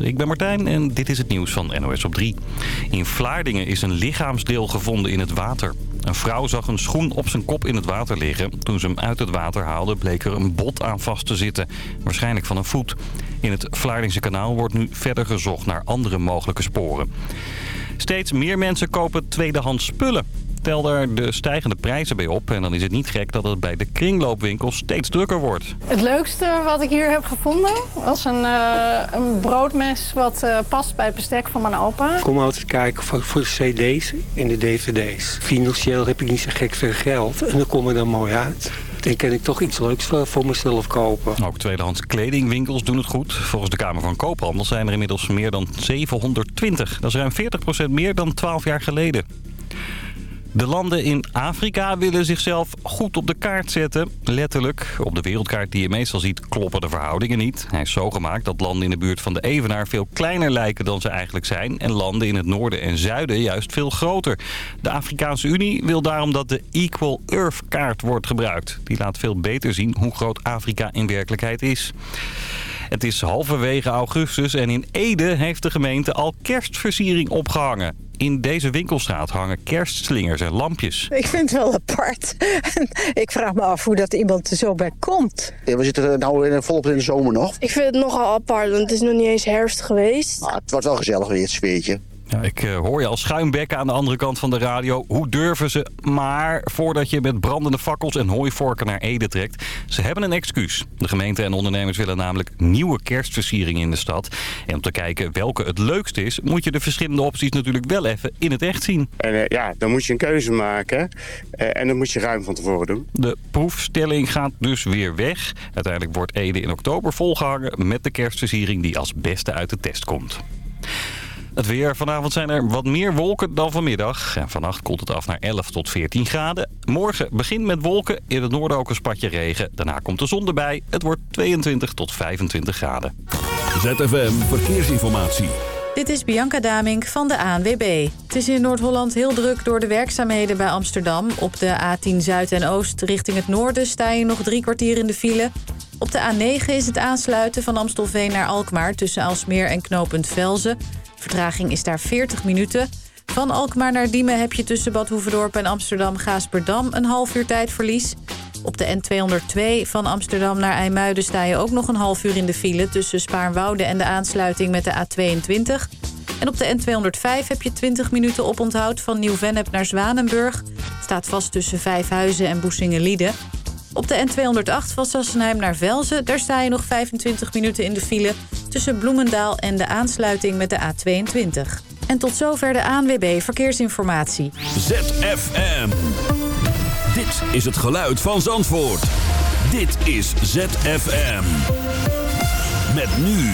ik ben Martijn en dit is het nieuws van NOS op 3. In Vlaardingen is een lichaamsdeel gevonden in het water. Een vrouw zag een schoen op zijn kop in het water liggen. Toen ze hem uit het water haalde bleek er een bot aan vast te zitten. Waarschijnlijk van een voet. In het Vlaardingse kanaal wordt nu verder gezocht naar andere mogelijke sporen. Steeds meer mensen kopen tweedehands spullen. Tel daar de stijgende prijzen bij op en dan is het niet gek dat het bij de kringloopwinkels steeds drukker wordt. Het leukste wat ik hier heb gevonden was een, uh, een broodmes wat uh, past bij het bestek van mijn opa. Ik kom altijd kijken voor, voor de cd's en de dvd's. Financieel heb ik niet zo gek veel geld en dan kom ik er mooi uit. Dan kan ik toch iets leuks voor, voor mezelf kopen. Ook tweedehands kledingwinkels doen het goed. Volgens de Kamer van Koophandel zijn er inmiddels meer dan 720. Dat is ruim 40% meer dan 12 jaar geleden. De landen in Afrika willen zichzelf goed op de kaart zetten. Letterlijk. Op de wereldkaart die je meestal ziet kloppen de verhoudingen niet. Hij is zo gemaakt dat landen in de buurt van de Evenaar veel kleiner lijken dan ze eigenlijk zijn. En landen in het noorden en zuiden juist veel groter. De Afrikaanse Unie wil daarom dat de Equal Earth kaart wordt gebruikt. Die laat veel beter zien hoe groot Afrika in werkelijkheid is. Het is halverwege augustus en in Ede heeft de gemeente al kerstversiering opgehangen. In deze winkelstraat hangen kerstslingers en lampjes. Ik vind het wel apart. ik vraag me af hoe dat iemand er zo bij komt. Ja, we zitten nou volop in de zomer nog. Ik vind het nogal apart, want het is nog niet eens herfst geweest. Ah, het wordt wel gezellig weer, het sfeertje. Ja, ik uh, hoor je al schuimbekken aan de andere kant van de radio. Hoe durven ze? Maar voordat je met brandende fakkels en hooivorken naar Ede trekt... ze hebben een excuus. De gemeente en ondernemers willen namelijk nieuwe kerstversieringen in de stad. En om te kijken welke het leukst is... moet je de verschillende opties natuurlijk wel even in het echt zien. En uh, ja, dan moet je een keuze maken. Uh, en dat moet je ruim van tevoren doen. De proefstelling gaat dus weer weg. Uiteindelijk wordt Ede in oktober volgehangen... met de kerstversiering die als beste uit de test komt. Het weer. Vanavond zijn er wat meer wolken dan vanmiddag. En vannacht koelt het af naar 11 tot 14 graden. Morgen begint met wolken. In het noorden ook een spatje regen. Daarna komt de zon erbij. Het wordt 22 tot 25 graden. ZFM Verkeersinformatie. Dit is Bianca Damink van de ANWB. Het is in Noord-Holland heel druk door de werkzaamheden bij Amsterdam. Op de A10 Zuid en Oost richting het noorden sta je nog drie kwartier in de file. Op de A9 is het aansluiten van Amstelveen naar Alkmaar... tussen Alsmeer en knooppunt Velzen. Vertraging is daar 40 minuten. Van Alkmaar naar Diemen heb je tussen Bad Hoeverdorp en Amsterdam-Gaasperdam... een half uur tijdverlies. Op de N202 van Amsterdam naar IJmuiden sta je ook nog een half uur in de file... tussen Spaarnwoude en de aansluiting met de A22. En op de N205 heb je 20 minuten oponthoud van Nieuw-Vennep naar Zwanenburg. Staat vast tussen Vijfhuizen en Boesingen-Lieden. Op de N208 van Sassenheim naar Velzen... daar sta je nog 25 minuten in de file... tussen Bloemendaal en de aansluiting met de A22. En tot zover de ANWB Verkeersinformatie. ZFM. Dit is het geluid van Zandvoort. Dit is ZFM. Met nu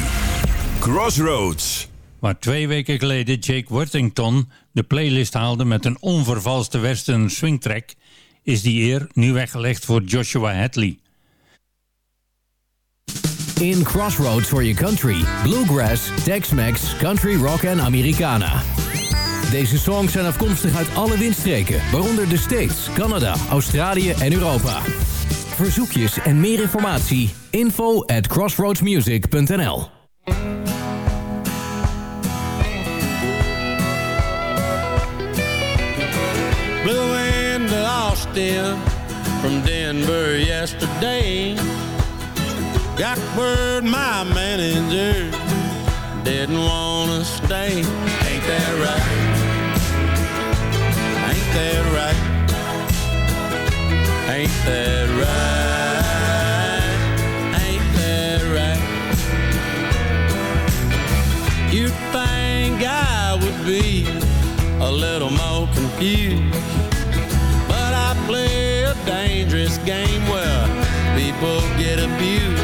Crossroads. Waar twee weken geleden Jake Worthington de playlist haalde met een onvervalste western swingtrack is die eer nu weggelegd voor Joshua Hadley. In Crossroads for your country, bluegrass, Tex-Mex, country rock en Americana. Deze songs zijn afkomstig uit alle windstreken, waaronder de States, Canada, Australië en Europa. Verzoekjes en meer informatie, info at crossroadsmusic.nl Austin from Denver yesterday. Got word my manager didn't wanna stay. Ain't that right? Ain't that right? Ain't that right? Ain't that right? You'd think I would be a little more confused dangerous game where people get abused.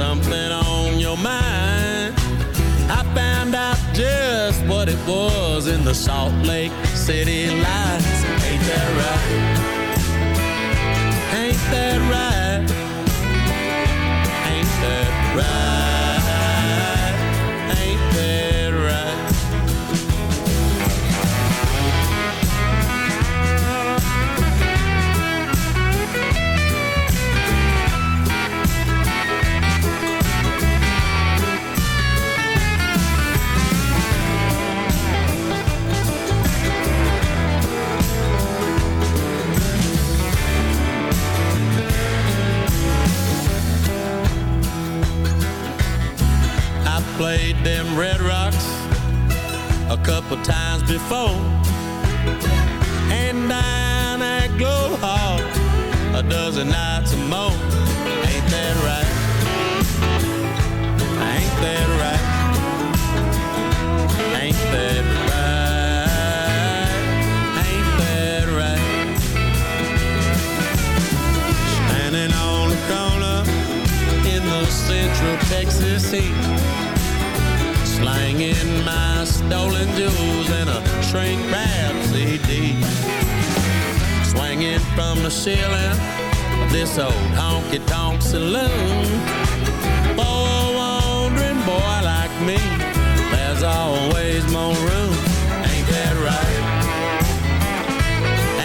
Something on your mind. I found out just what it was in the Salt Lake City lights. Ain't that right? Ain't that right? Ain't that right? Played them Red Rocks a couple times before. And down at Glow Hall a dozen nights or more. Ain't that right? Ain't that right? Ain't that right? Ain't that right? Standing on the corner in the Central Texas heat Slanging my stolen jewels in a shrink wrap CD. Swinging from the ceiling of this old honky tonk saloon. For a wandering boy like me, there's always more room. Ain't that right?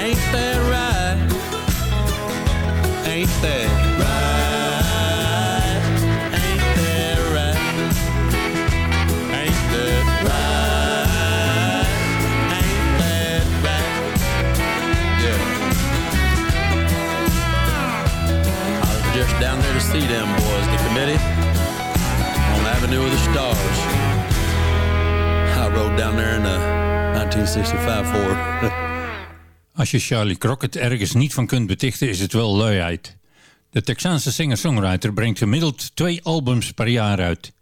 Ain't that right? Ain't that see them boys, the committee, on Avenue of the Stars. I rode down there in a 1965 Ford. Als je Charlie Crockett ergens niet van kunt betichten is het wel luiheid. De Texaanse singer-songwriter brengt gemiddeld twee albums per jaar uit.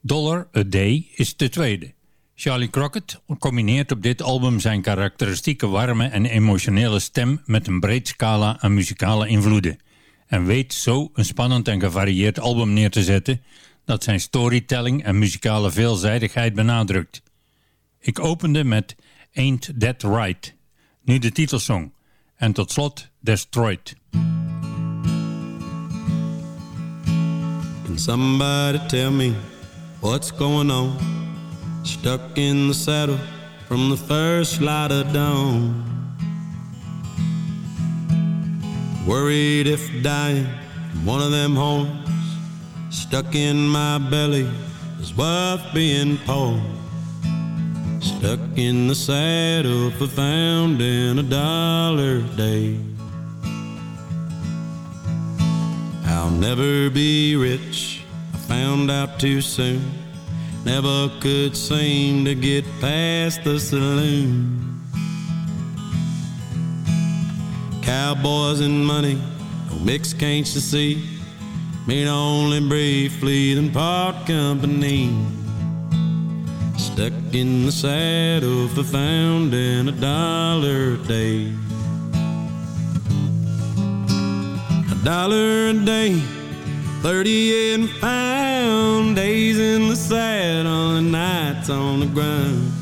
Dollar a Day is de tweede. Charlie Crockett combineert op dit album zijn karakteristieke warme en emotionele stem met een breed scala aan muzikale invloeden. En weet zo een spannend en gevarieerd album neer te zetten dat zijn storytelling en muzikale veelzijdigheid benadrukt. Ik opende met Ain't That Right, nu de titelsong. En tot slot Destroyed. Somebody tell me what's? Stuck in the saddle from the first light of dawn. Worried if dying one of them horns stuck in my belly is worth being poor. Stuck in the saddle for found in a dollar a day. I'll never be rich, I found out too soon. Never could seem to get past the saloon. Cowboys and money, no mix, can't you see? Mean only briefly, then part company. Stuck in the saddle for found in a dollar a day. A dollar a day, 38 pound days in the saddle and nights on the ground.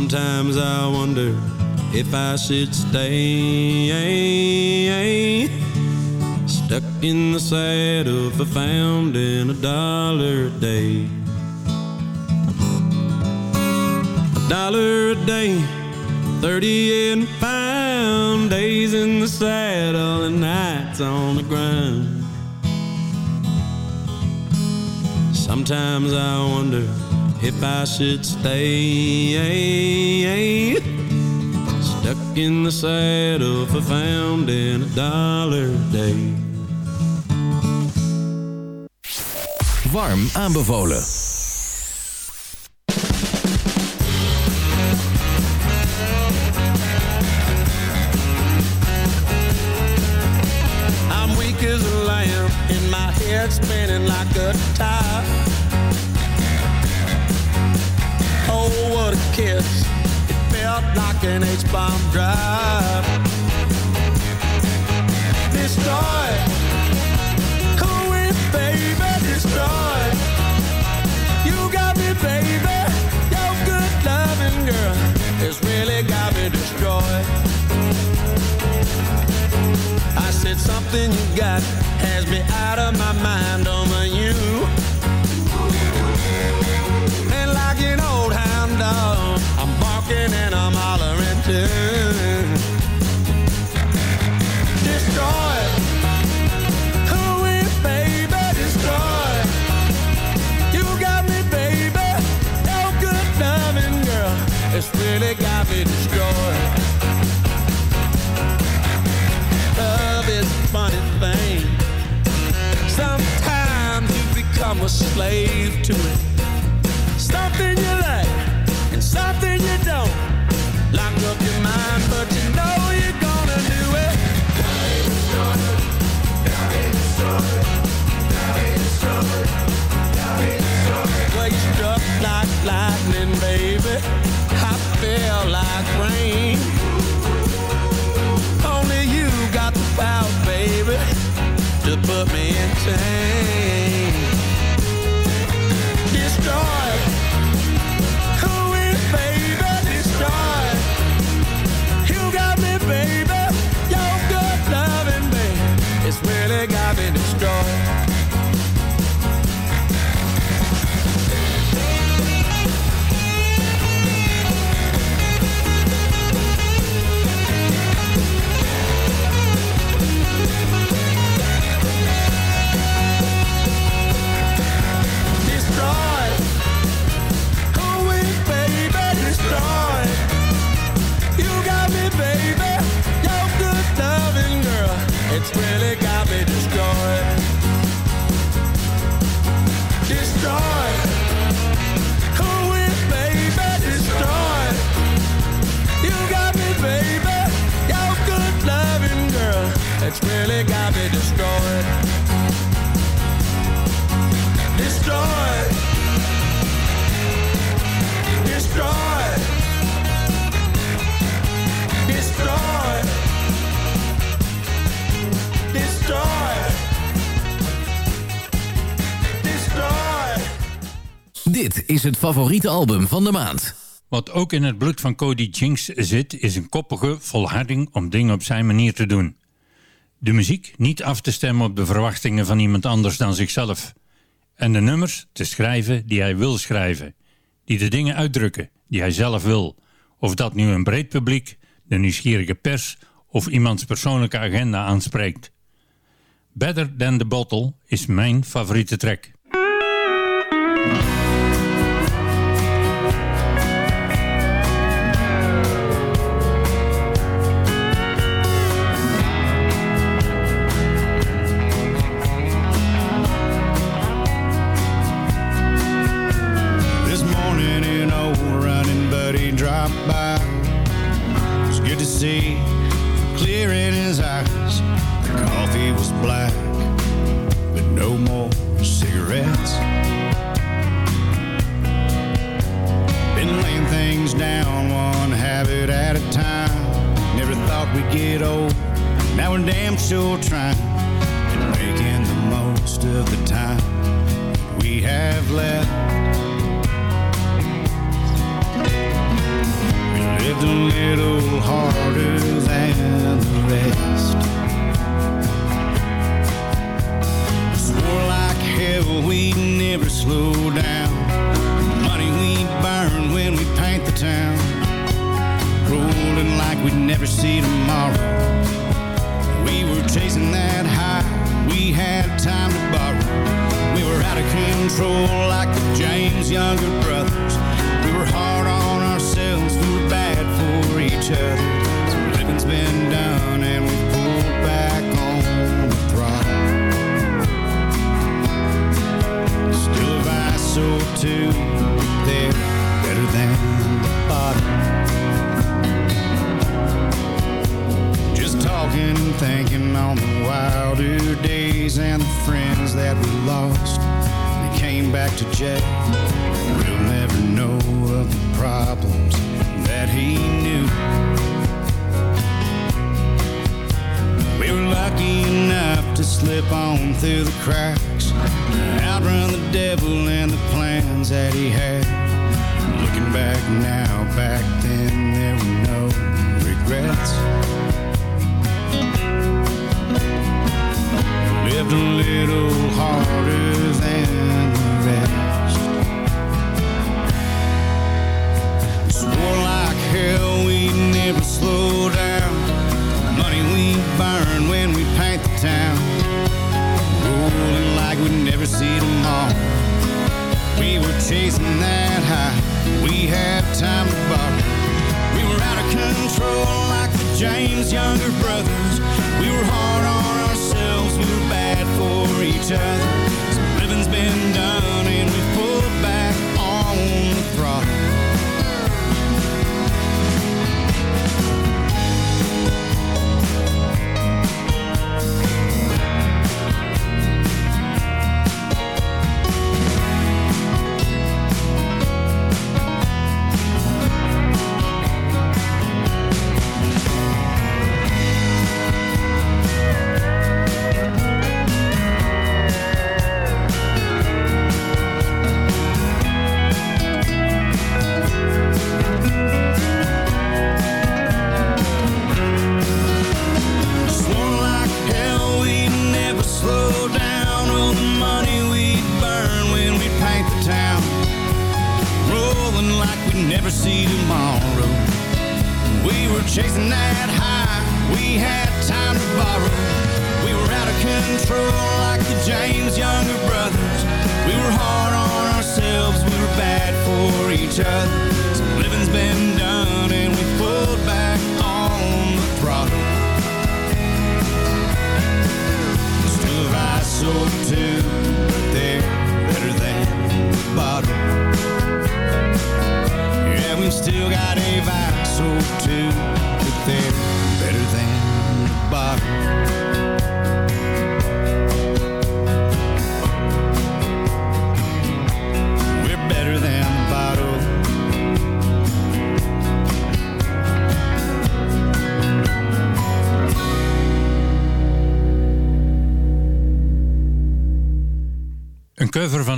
Sometimes I wonder if I should stay stuck in the saddle for found in a dollar a day. A dollar a day, 38 pound days in the saddle and nights on the ground. Sometimes I wonder if I should stay stuck in the saddle for found in a dollar day. Warm aanbevolen. Bomb Drive. Destroy. Come with, baby, destroy. You got me, baby. Your good loving girl has really got me destroyed. I said something you got has me out of my mind. Oh my slave to it. Something you like and something you don't. Lock up your mind, but you know you're gonna do it. Down in the struggle, down in the struggle, down in you struck like lightning, baby. I feel like rain. Only you got the power, baby, to put me in chains. het favoriete album van de maand. Wat ook in het bloed van Cody Jinks zit, is een koppige volharding om dingen op zijn manier te doen. De muziek niet af te stemmen op de verwachtingen van iemand anders dan zichzelf. En de nummers te schrijven die hij wil schrijven. Die de dingen uitdrukken die hij zelf wil. Of dat nu een breed publiek, de nieuwsgierige pers of iemands persoonlijke agenda aanspreekt. Better Than The Bottle is mijn favoriete track. dreams that he had. Looking back now, back then there were no regrets. Lived a little harder than the rest. Swore like hell we never slow down. Money we burn when we paint the town. Rolling like we never see tomorrow we were chasing that high. We had time to borrow. We were out of control like the James Younger brothers. We were hard on ourselves. We were bad for each other. So living's been done and we pulled back on the throttle.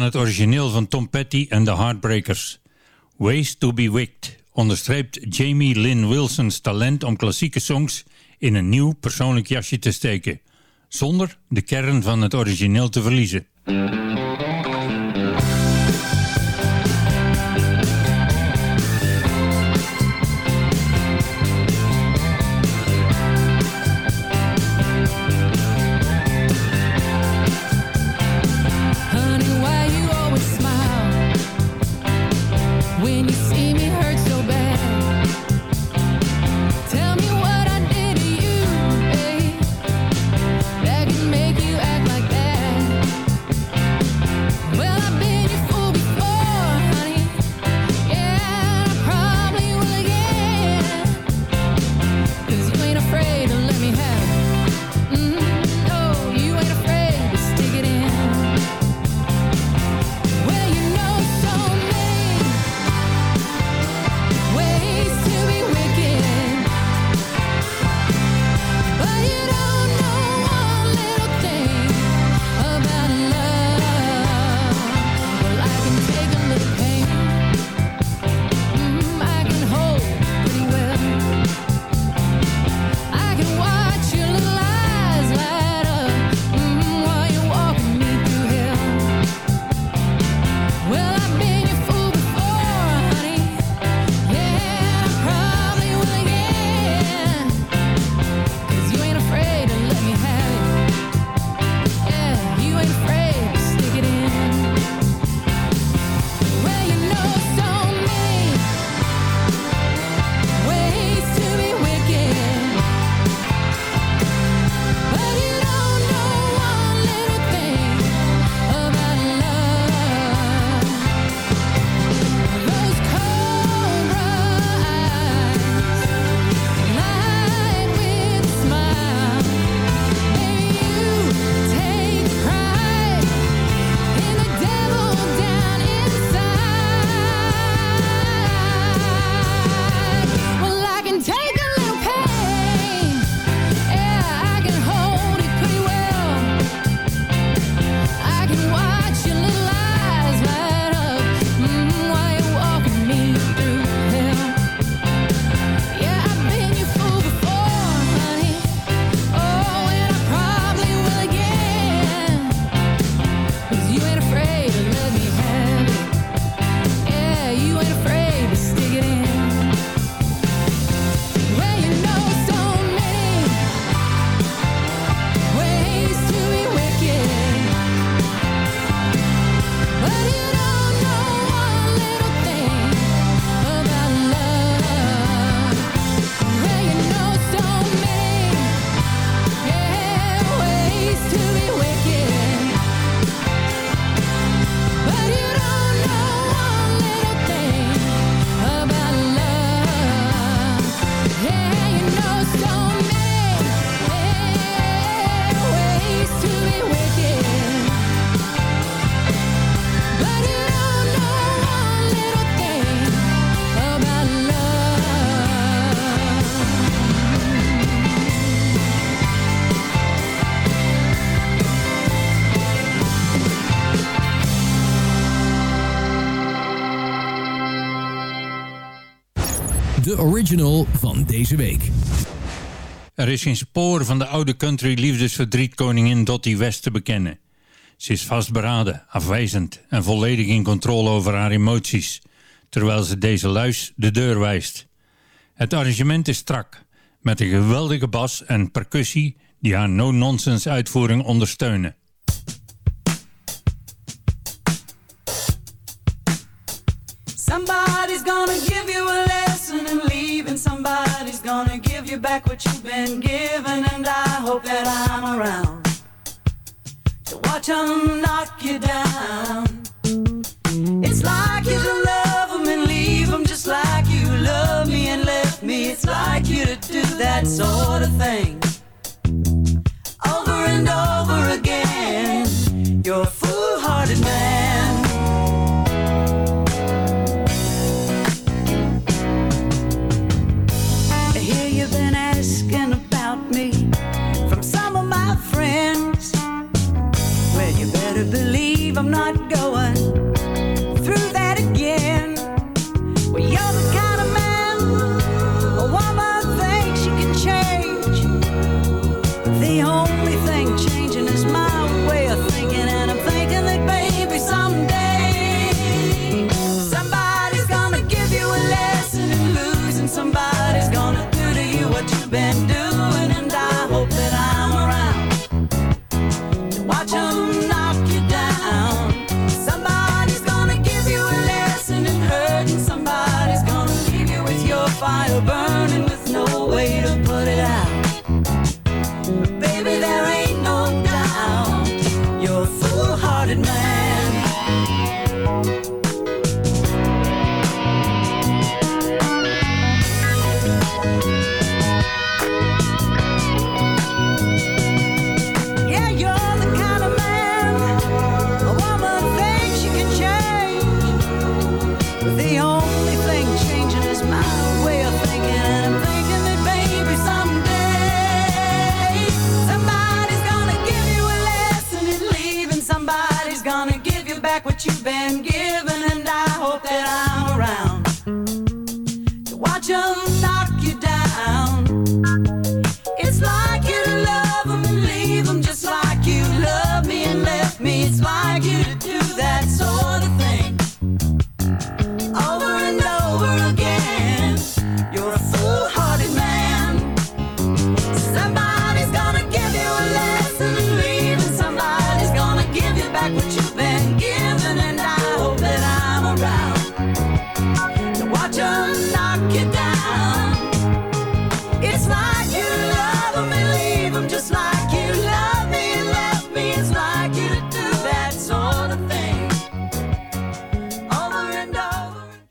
Het origineel van Tom Petty en de Heartbreakers. Ways to be Wicked onderstreept Jamie Lynn Wilson's talent om klassieke songs in een nieuw persoonlijk jasje te steken, zonder de kern van het origineel te verliezen. van deze week. Er is geen spoor van de oude country liefdesverdriet koningin Dottie West te bekennen. Ze is vastberaden, afwijzend en volledig in controle over haar emoties, terwijl ze deze luis de deur wijst. Het arrangement is strak, met een geweldige bas en percussie die haar no-nonsense uitvoering ondersteunen. you back what you've been given, and I hope that I'm around to watch them knock you down. It's like you to love them and leave them just like you love me and left me. It's like you to do that sort of thing.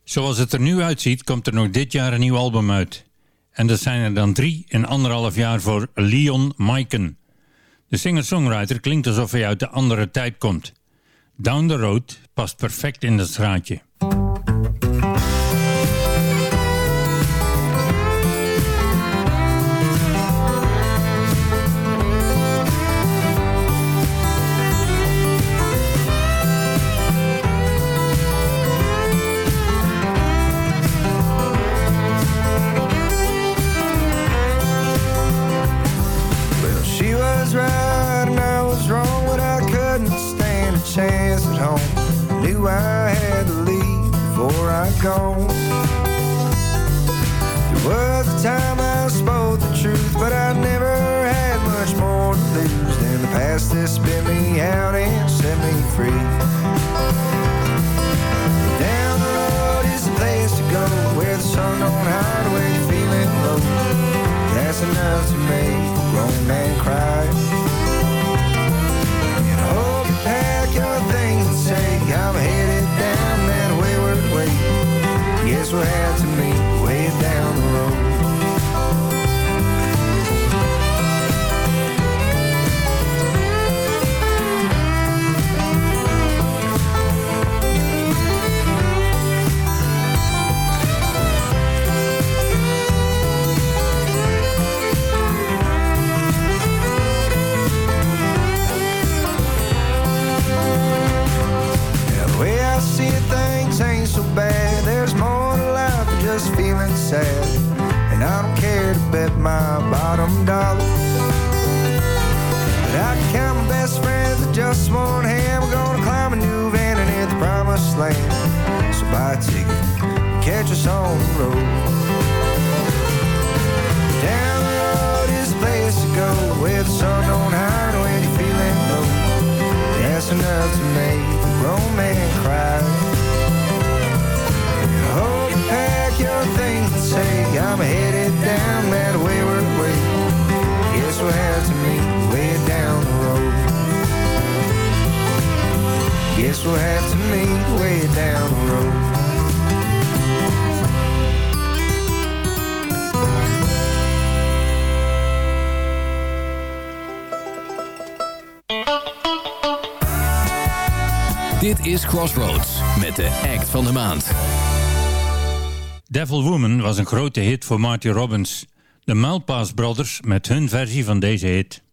Zoals het er nu uitziet, komt er nog dit jaar een nieuw album uit. En dat zijn er dan drie in anderhalf jaar voor Leon Maiken. De singer-songwriter klinkt alsof hij uit de andere tijd komt. Down the Road past perfect in dat straatje. go sad. And I don't care to bet my bottom dollar. But I can count my best friends with just one hand. We're gonna climb a new van and hit the promised land. So buy a ticket and catch us on the road. Down the road is the place to go where the sun don't hide when you're feeling low. That's enough to make a I'm headed down that wayward way. Guess we'll have to meet way down the road. Guess we'll have to meet way down the road. Dit is Crossroads met de act van de maand. Devil Woman was een grote hit voor Marty Robbins. De Malpass Brothers met hun versie van deze hit.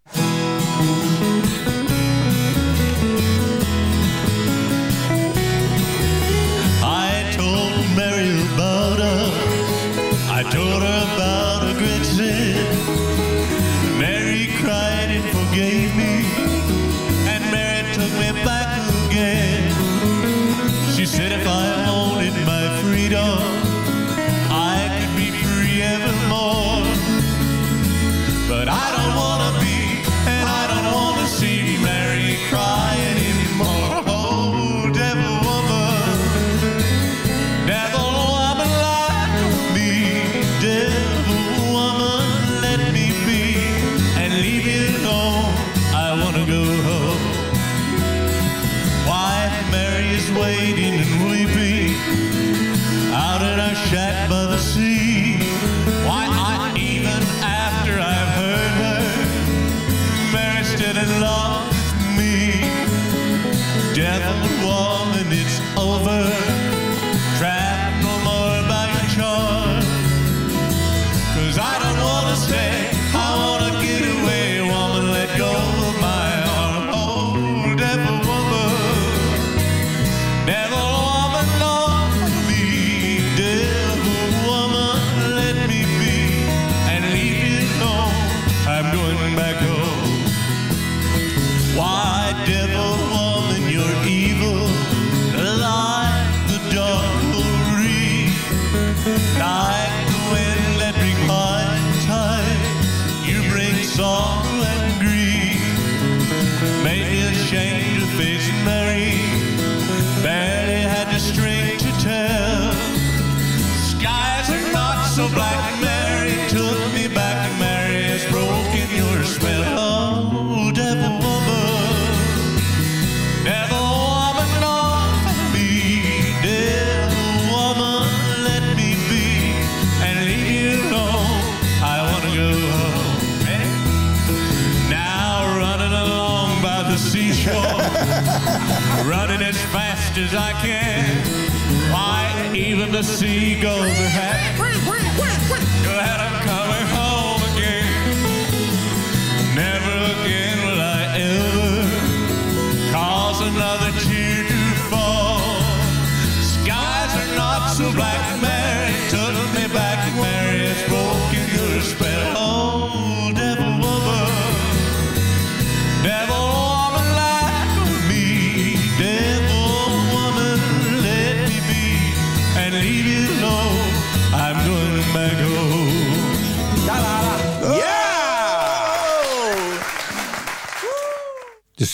Alone. I wanna go home. Wife Mary is waiting the seagulls are happy. Glad I'm coming home again. Never again will I ever cause another tear to fall. Skies are not so black. Mary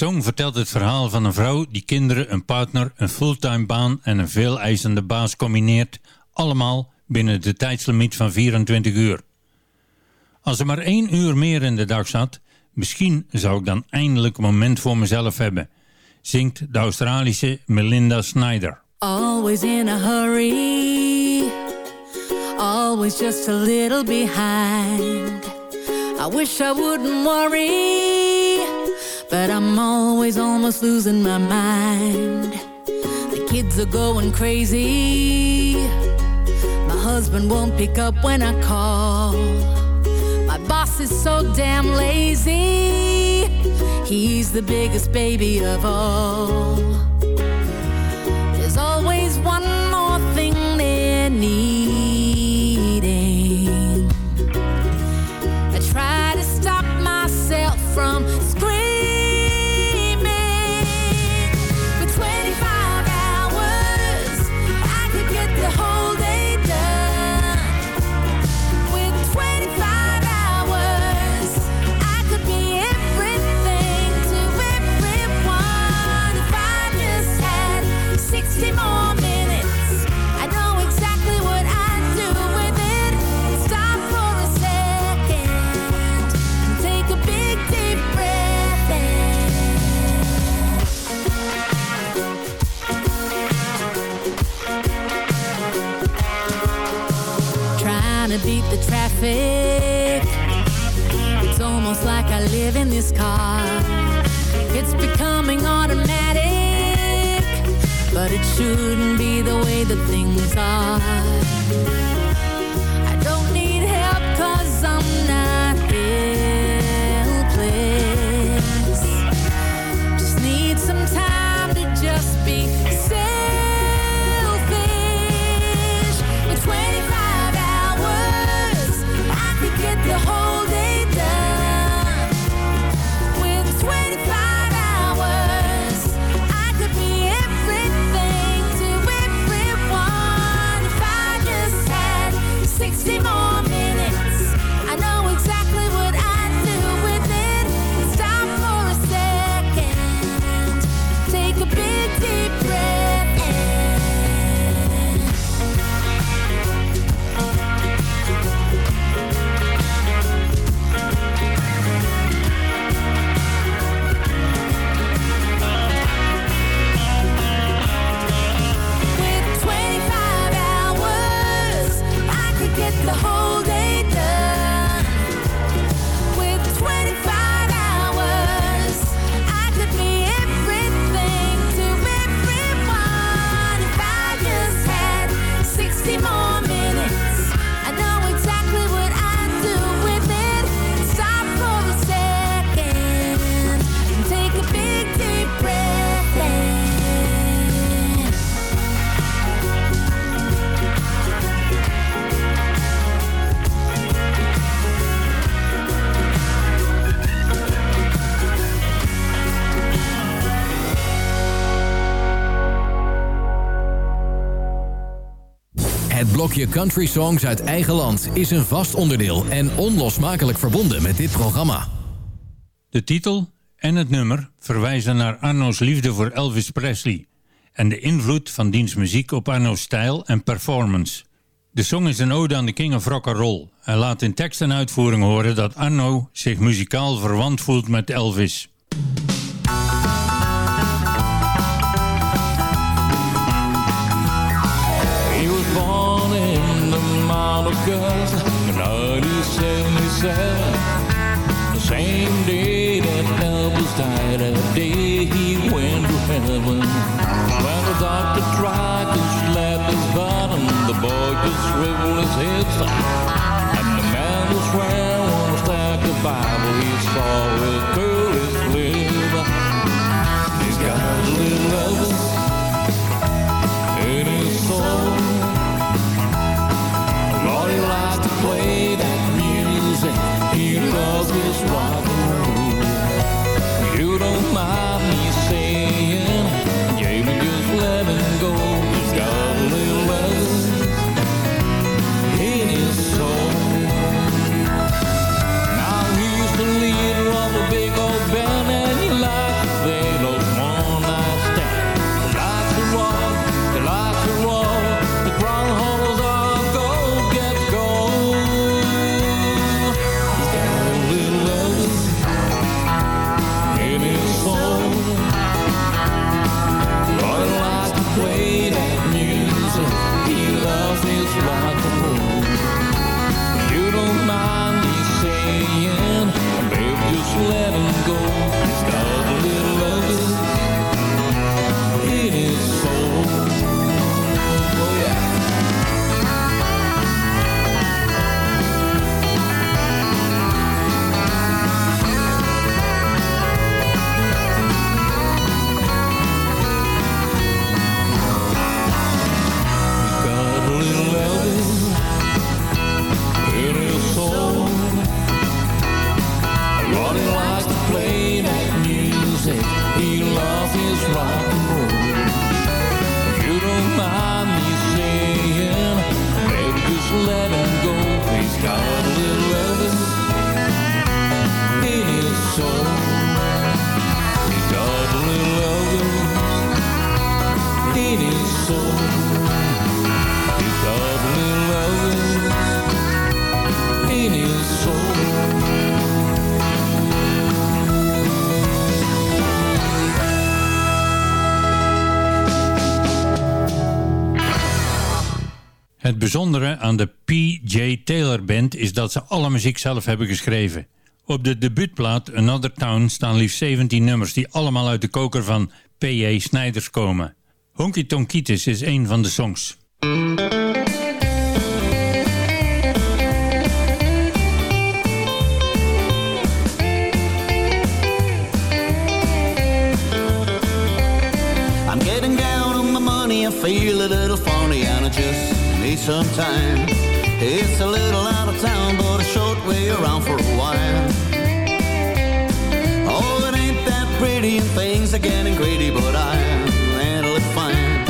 song vertelt het verhaal van een vrouw die kinderen, een partner, een fulltime baan en een veel eisende baas combineert, allemaal binnen de tijdslimiet van 24 uur. Als er maar één uur meer in de dag zat, misschien zou ik dan eindelijk een moment voor mezelf hebben, zingt de Australische Melinda Snyder. Always in a hurry, always just a little behind. I wish I wouldn't worry, but I'm always almost losing my mind. The kids are going crazy, my husband won't pick up when I call. My boss is so damn lazy, he's the biggest baby of all. There's always one more thing they're needing. Traffic. It's almost like I live in this car. It's becoming automatic, but it shouldn't be the way that things are. Blokje Country Songs uit eigen land is een vast onderdeel en onlosmakelijk verbonden met dit programma. De titel en het nummer verwijzen naar Arno's liefde voor Elvis Presley en de invloed van diens muziek op Arno's stijl en performance. De song is een ode aan de king of rock and roll en laat in tekst en uitvoering horen dat Arno zich muzikaal verwant voelt met Elvis. Augusta in 1977. The same day that Elvis died, that day he went to heaven. When the doctor tried to slap his bottom, the boy just swiveled his hips. Bijzondere aan de P.J. Taylor Band is dat ze alle muziek zelf hebben geschreven. Op de debuutplaat Another Town staan liefst 17 nummers die allemaal uit de koker van P.J. Snijders komen. Honky Tonkitis is een van de songs. I'm getting down on my money, I feel a little need some time. It's a little out of town, but a short way around for a while. Oh, it ain't that pretty and things are getting greedy, but I handle it fine.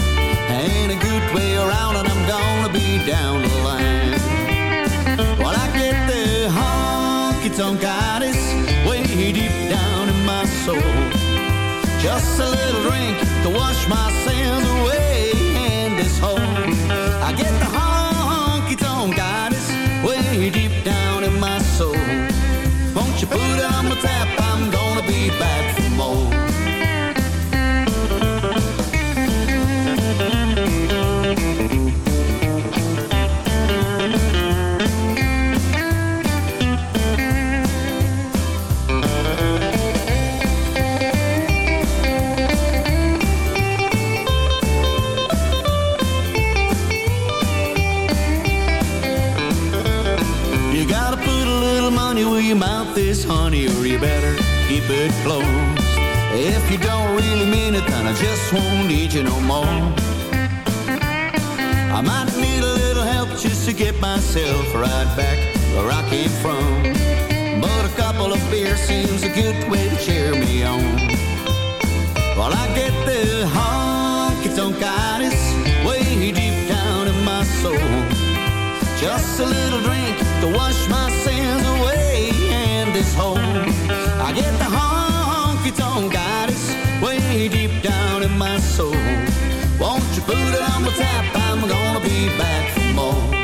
Ain't a good way around and I'm gonna be down the line. Well, I get the honky-tonk goddess way deep down in my soul. Just a little drink to wash my sins away in this hole. Get the honky tonk goddess way deep down in my soul. Won't you put on the tap? I'm gonna be back for more. It. If you don't really mean it, then I just won't need you no more. I might need a little help just to get myself right back where I came from. But a couple of beers seems a good way to cheer me on. While I get the honky-tonk goddess way deep down in my soul. Just a little drink to wash my sins away in this hole. I get the honky tonk goddess way deep down in my soul. Won't you put it on the tap? I'm gonna be back for more.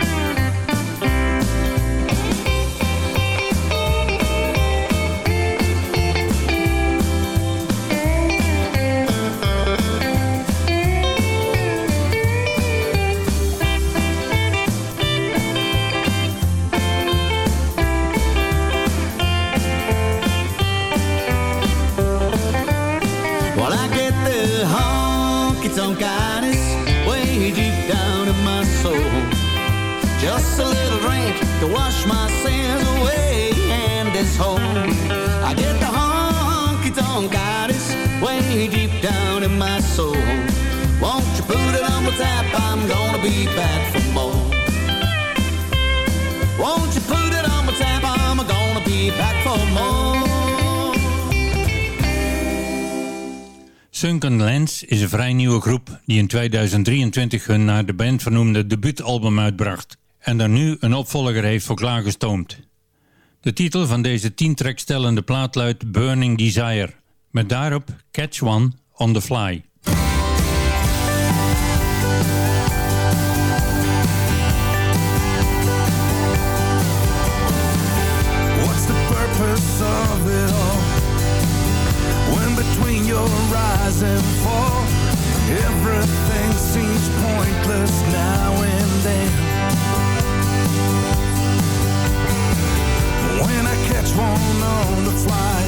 Is een vrij nieuwe groep die in 2023 hun naar de band vernoemde debuutalbum uitbracht en daar nu een opvolger heeft voor klaargestoomd. De titel van deze 10 track stellende plaat luidt Burning Desire, met daarop Catch One on the Fly. What's Everything seems pointless now and then. When I catch one on the fly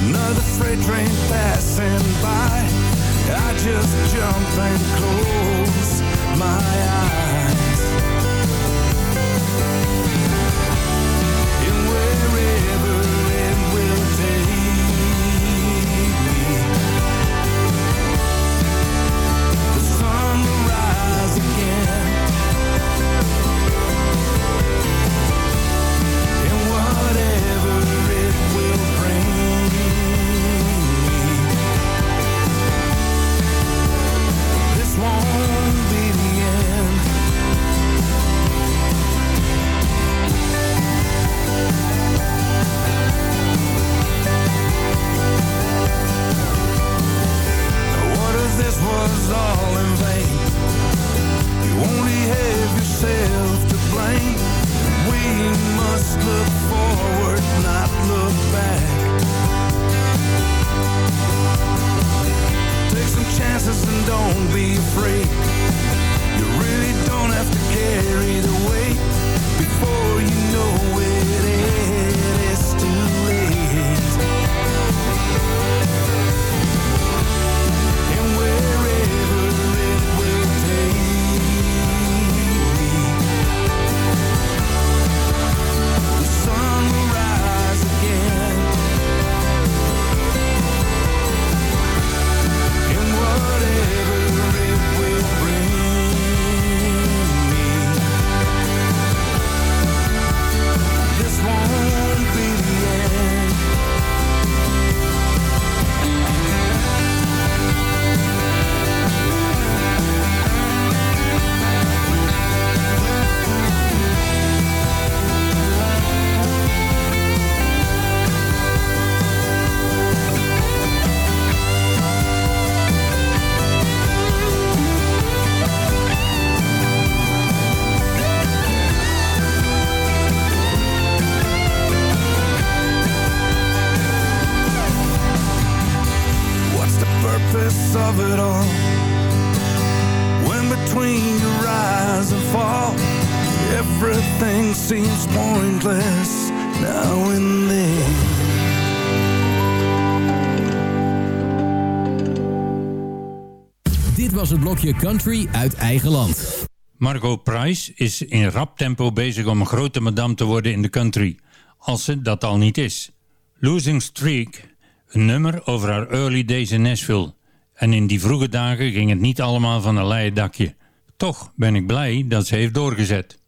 Another freight train passing by I just jump and close my eyes. of it all When between your rise and fall Everything seems pointless now and then Dit was het blokje Country uit eigen land. Margot Price is in rap tempo bezig om een grote madame te worden in de country. Als ze dat al niet is. Losing Streak, een nummer over haar early days in Nashville. En in die vroege dagen ging het niet allemaal van een leien dakje. Toch ben ik blij dat ze heeft doorgezet.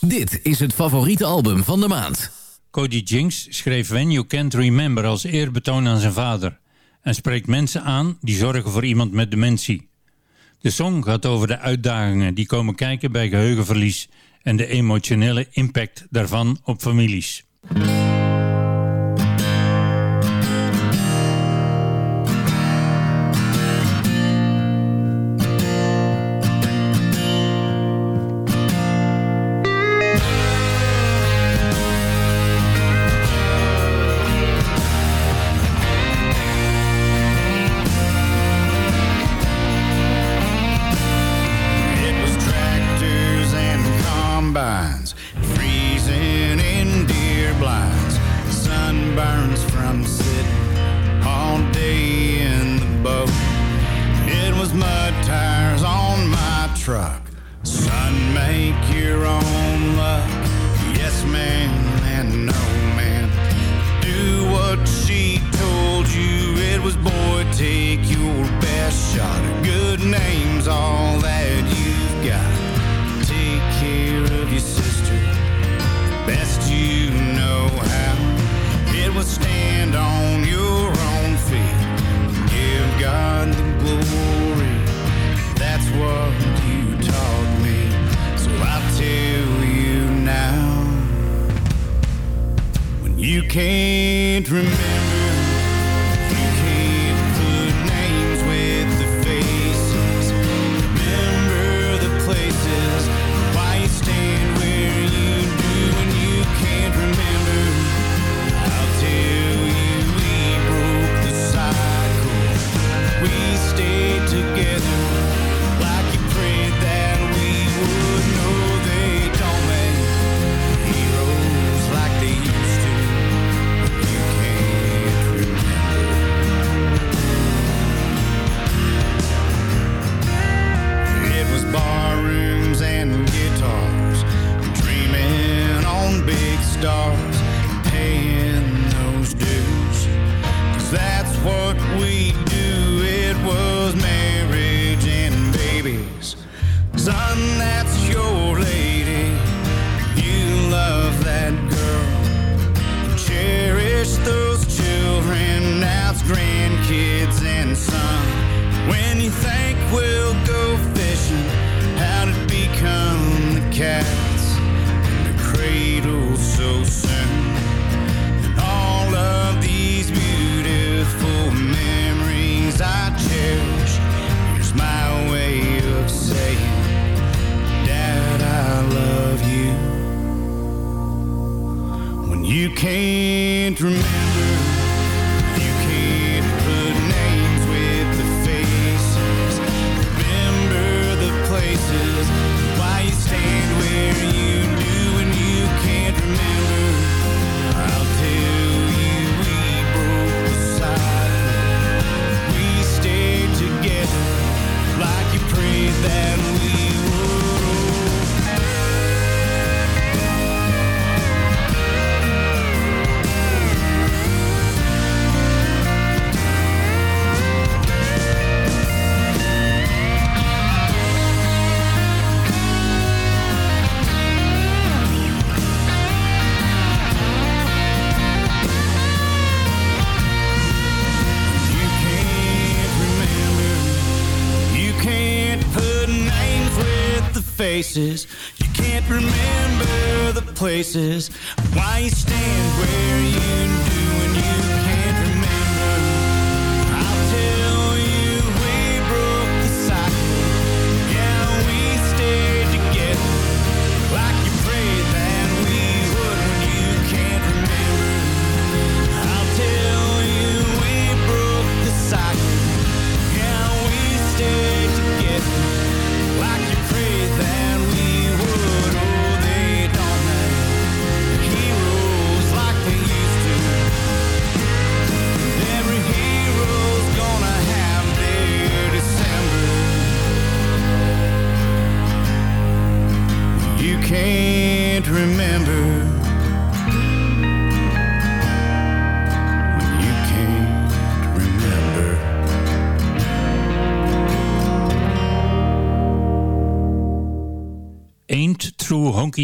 Dit is het favoriete album van de maand. Cody Jinks schreef When You Can't Remember als eerbetoon aan zijn vader... en spreekt mensen aan die zorgen voor iemand met dementie. De song gaat over de uitdagingen die komen kijken bij geheugenverlies... en de emotionele impact daarvan op families.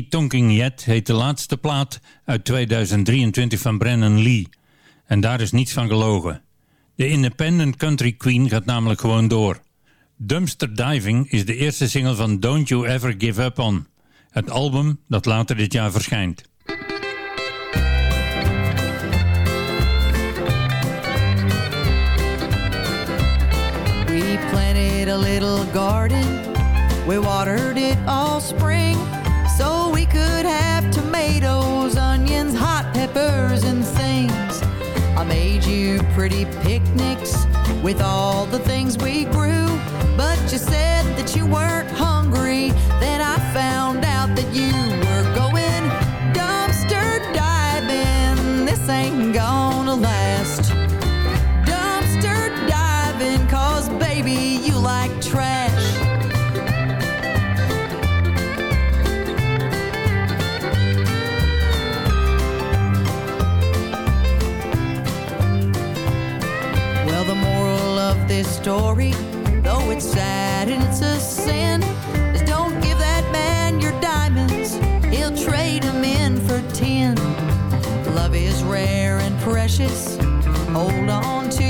Tonking Yet heet de laatste plaat uit 2023 van Brennan Lee. En daar is niets van gelogen. De independent country queen gaat namelijk gewoon door. Dumpster Diving is de eerste single van Don't You Ever Give Up On. Het album dat later dit jaar verschijnt. We planted a little garden We watered it all spring slippers and things. I made you pretty picnics with all the things we grew. But you said that you weren't hungry. Then I found out that you were going dumpster diving. This ain't gonna last. Dumpster diving, cause baby, you like trash. this story, though it's sad and it's a sin. Just don't give that man your diamonds, he'll trade them in for ten. Love is rare and precious, hold on to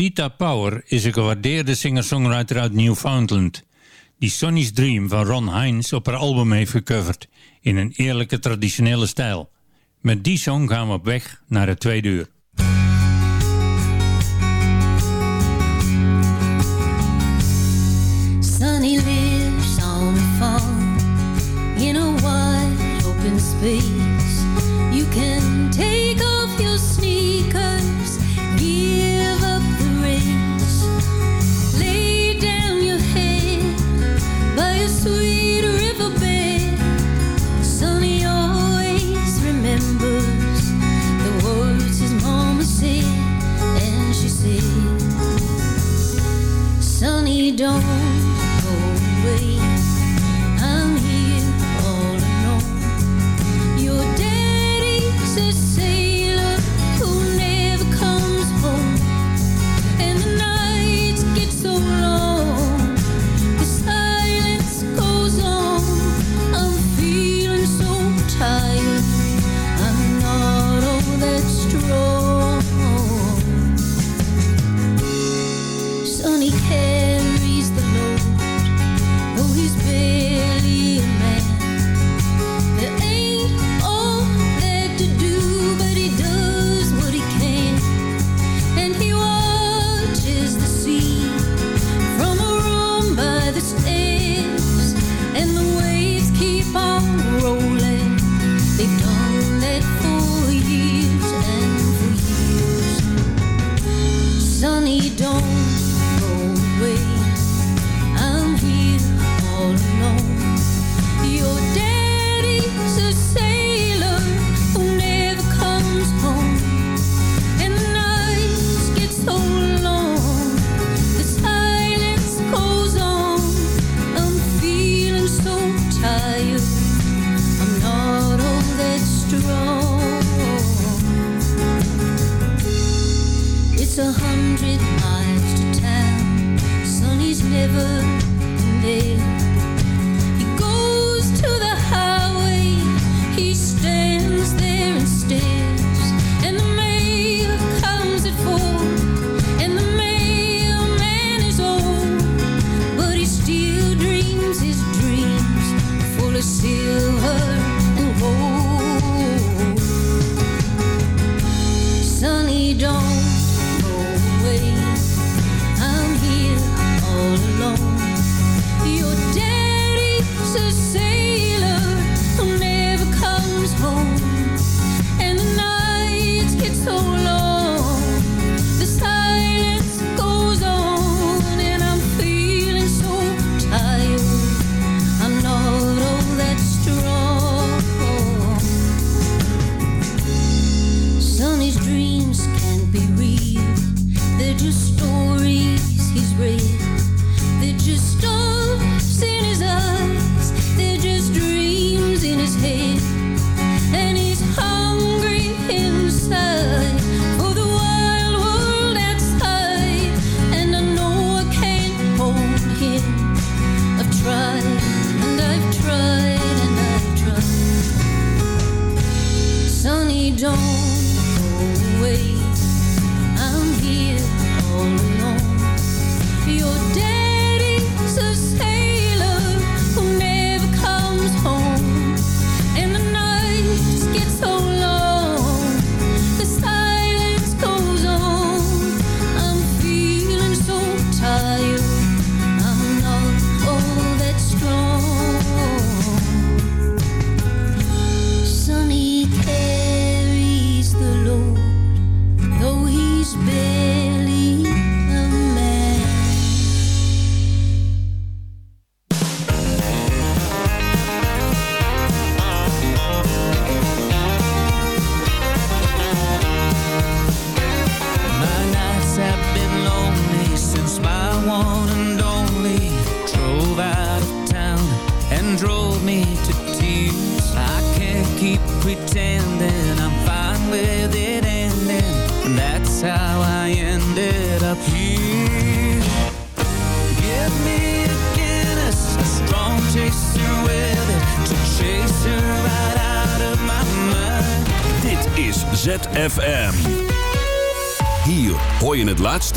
Sita Power is een gewaardeerde singer-songwriter uit Newfoundland... die Sonny's Dream van Ron Hines op haar album heeft gecoverd... in een eerlijke traditionele stijl. Met die song gaan we op weg naar het tweede uur. Open space